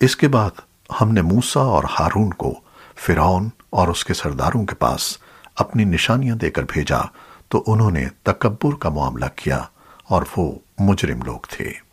اس کے بعد ہم نے موسیٰ اور ہارون کو فرعون اور اس کے سرداروں کے پاس اپنی نشانیاں دے کر بھیجا تو انہوں نے تکبر کا معاملہ کیا اور وہ مجرم لوگ تھے۔